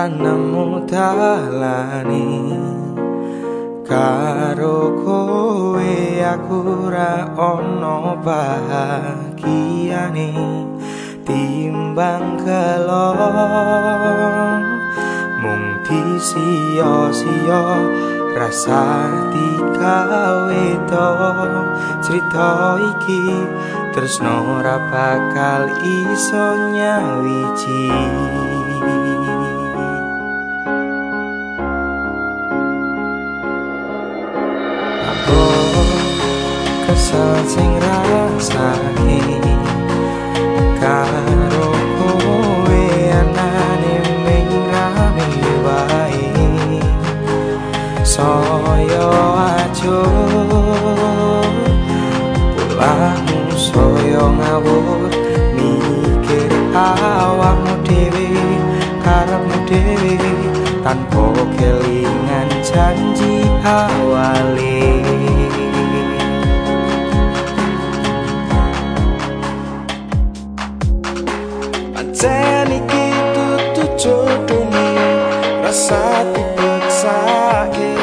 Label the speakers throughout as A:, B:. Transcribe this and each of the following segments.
A: Rito ranemu dalani karo kowe aku ra ono bahagiane. Timbang kelong mung disio-sio rasa dikawe to. Cerita iki terus ora bakal iso nyawiji aku kesal sing rasane karo kowe anane ming rame wae. Saya aja pulangmu saya ngawur mikir awakmu dhewe karepmu dhewe tanpa kelingan janji awale Pancen iki tutu jodone rasa dipeksake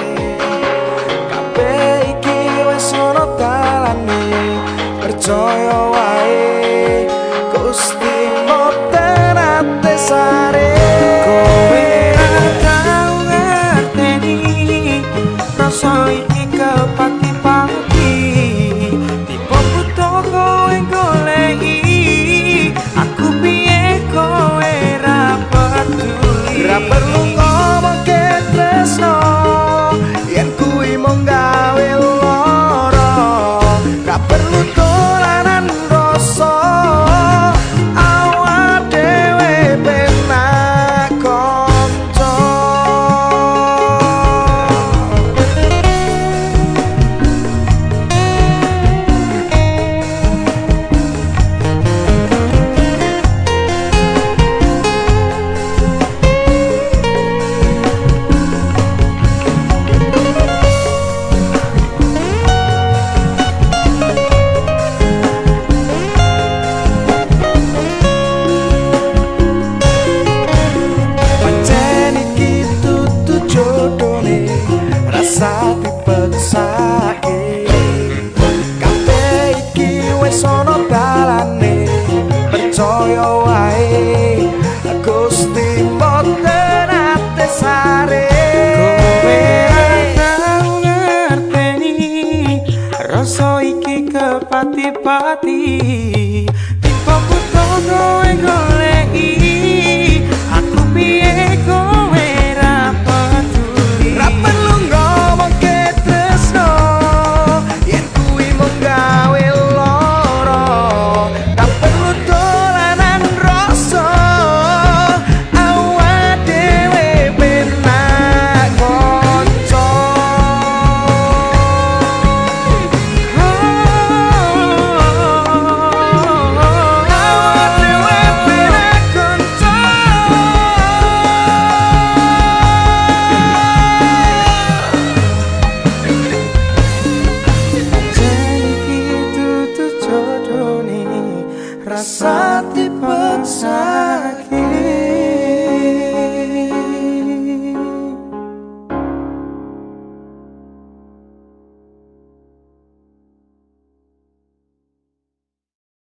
A: party. saat dipecah